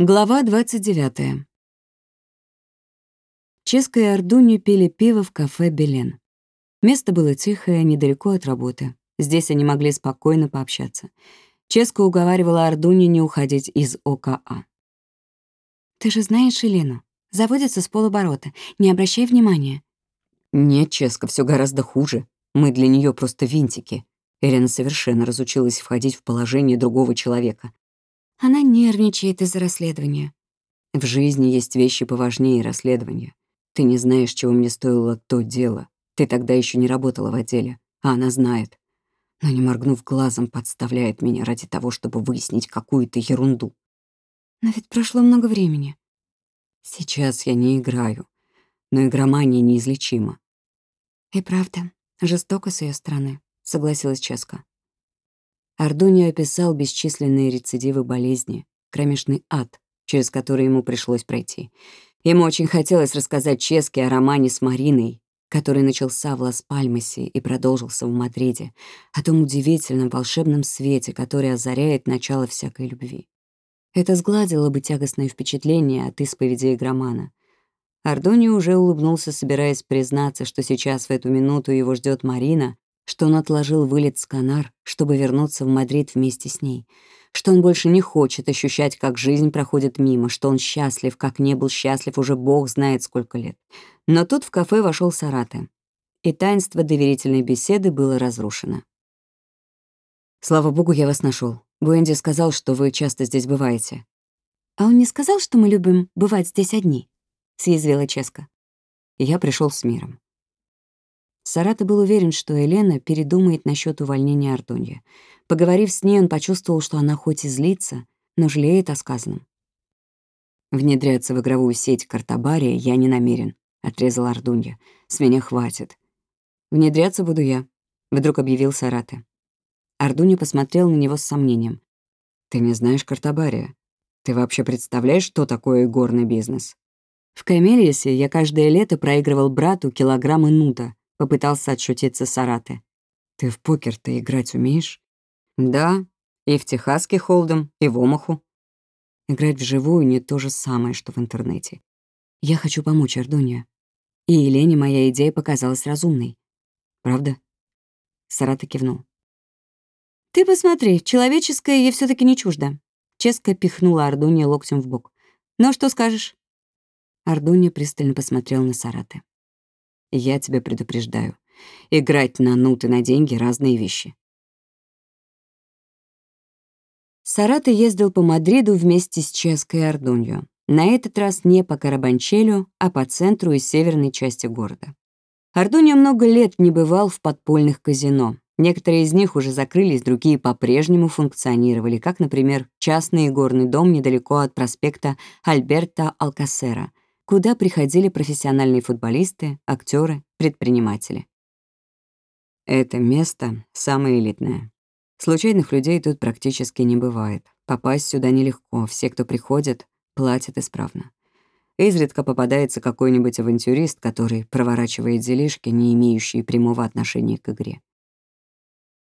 Глава 29. Ческа и Ардунью пили пиво в кафе «Белен». Место было тихое, недалеко от работы. Здесь они могли спокойно пообщаться. Ческа уговаривала Ардунью не уходить из ОКА. «Ты же знаешь Елену. Заводится с полоборота. Не обращай внимания». «Нет, Ческа, все гораздо хуже. Мы для нее просто винтики». Елена совершенно разучилась входить в положение другого человека. Она нервничает из-за расследования. В жизни есть вещи поважнее расследования. Ты не знаешь, чего мне стоило то дело. Ты тогда еще не работала в отделе, а она знает. Но не моргнув глазом, подставляет меня ради того, чтобы выяснить какую-то ерунду. Но ведь прошло много времени. Сейчас я не играю, но игромания неизлечима. И правда, жестоко с ее стороны, согласилась Ческа. Ардунио описал бесчисленные рецидивы болезни, кромешный ад, через который ему пришлось пройти. Ему очень хотелось рассказать Ческе о романе с Мариной, который начался в Лас-Пальмасе и продолжился в Мадриде, о том удивительном волшебном свете, который озаряет начало всякой любви. Это сгладило бы тягостное впечатление от исповеди игромана. Ардони уже улыбнулся, собираясь признаться, что сейчас в эту минуту его ждет Марина, что он отложил вылет с Канар, чтобы вернуться в Мадрид вместе с ней, что он больше не хочет ощущать, как жизнь проходит мимо, что он счастлив, как не был счастлив уже бог знает сколько лет. Но тут в кафе вошел Сараты, и таинство доверительной беседы было разрушено. «Слава богу, я вас нашел. Буэнди сказал, что вы часто здесь бываете». «А он не сказал, что мы любим бывать здесь одни?» — съязвила Ческа. Я пришел с миром. Сарата был уверен, что Елена передумает насчет увольнения Ардунья. Поговорив с ней, он почувствовал, что она хоть и злится, но жалеет о сказанном. «Внедряться в игровую сеть Картабария я не намерен», — отрезал Ардунья. «С меня хватит». «Внедряться буду я», — вдруг объявил Сараты. Ардунья посмотрел на него с сомнением. «Ты не знаешь Картабария? Ты вообще представляешь, что такое горный бизнес?» В Камелиесе я каждое лето проигрывал брату килограммы нута, — попытался отшутиться Сараты. «Ты в покер-то играть умеешь?» «Да, и в техасский холдом, и в омаху». Играть вживую не то же самое, что в интернете. Я хочу помочь Ардония. И Елене моя идея показалась разумной. Правда? Сарата кивнул. «Ты посмотри, человеческое ей все таки не чуждо». Ческа пихнула Ардония локтем в бок. «Ну, что скажешь?» Ардония пристально посмотрел на Сараты. Я тебя предупреждаю. Играть на нуты на деньги — разные вещи. Сараты ездил по Мадриду вместе с Ческой Ордунью. На этот раз не по Карабанчелю, а по центру и северной части города. Ордунья много лет не бывал в подпольных казино. Некоторые из них уже закрылись, другие по-прежнему функционировали, как, например, частный горный дом недалеко от проспекта Альберта Алкасера — куда приходили профессиональные футболисты, актеры, предприниматели. Это место самое элитное. Случайных людей тут практически не бывает. Попасть сюда нелегко, все, кто приходит, платят исправно. Изредка попадается какой-нибудь авантюрист, который проворачивает делишки, не имеющие прямого отношения к игре.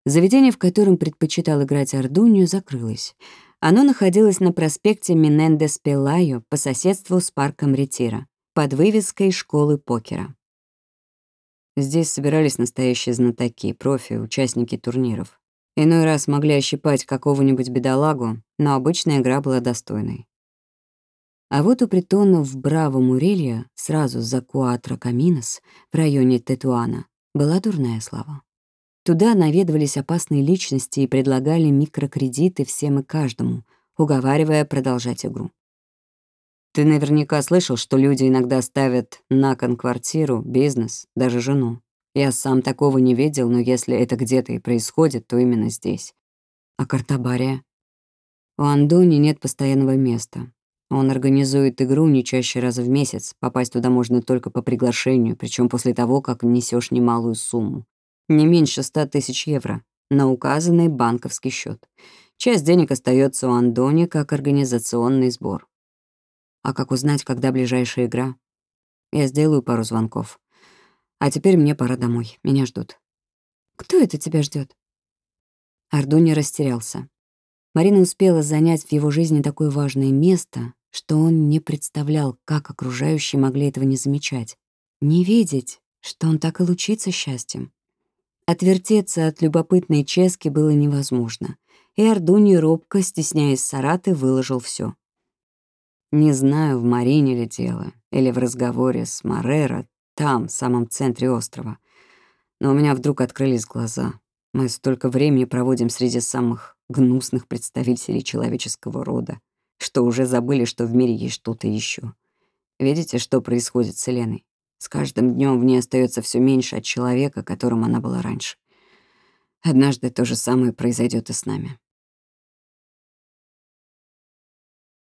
Заведение, в котором предпочитал играть Ардунью, закрылось. Оно находилось на проспекте Минендес Пелайо по соседству с парком Ретира, под вывеской школы покера. Здесь собирались настоящие знатоки, профи, участники турниров. Иной раз могли ощипать какого-нибудь бедолагу, но обычная игра была достойной. А вот у притона в Браво Мурелья, сразу за Куатро Каминос, в районе Тетуана, была дурная слава. Туда наведывались опасные личности и предлагали микрокредиты всем и каждому, уговаривая продолжать игру. Ты наверняка слышал, что люди иногда ставят на кон квартиру, бизнес, даже жену. Я сам такого не видел, но если это где-то и происходит, то именно здесь. А Картабария? У Андони нет постоянного места. Он организует игру не чаще раза в месяц. Попасть туда можно только по приглашению, причем после того, как внесешь немалую сумму не меньше 100 тысяч евро, на указанный банковский счет. Часть денег остается у Андони как организационный сбор. А как узнать, когда ближайшая игра? Я сделаю пару звонков. А теперь мне пора домой. Меня ждут. Кто это тебя ждет? Ардуни растерялся. Марина успела занять в его жизни такое важное место, что он не представлял, как окружающие могли этого не замечать, не видеть, что он так и лучится счастьем. Отвертеться от любопытной Чески было невозможно, и Ордуний робко, стесняясь Сараты, выложил все. Не знаю, в Марине ли дело, или в разговоре с Морера, там, в самом центре острова. Но у меня вдруг открылись глаза. Мы столько времени проводим среди самых гнусных представителей человеческого рода, что уже забыли, что в мире есть что-то еще. Видите, что происходит с Еленой? С каждым днем в ней остается все меньше от человека, которым она была раньше. Однажды то же самое произойдет и с нами.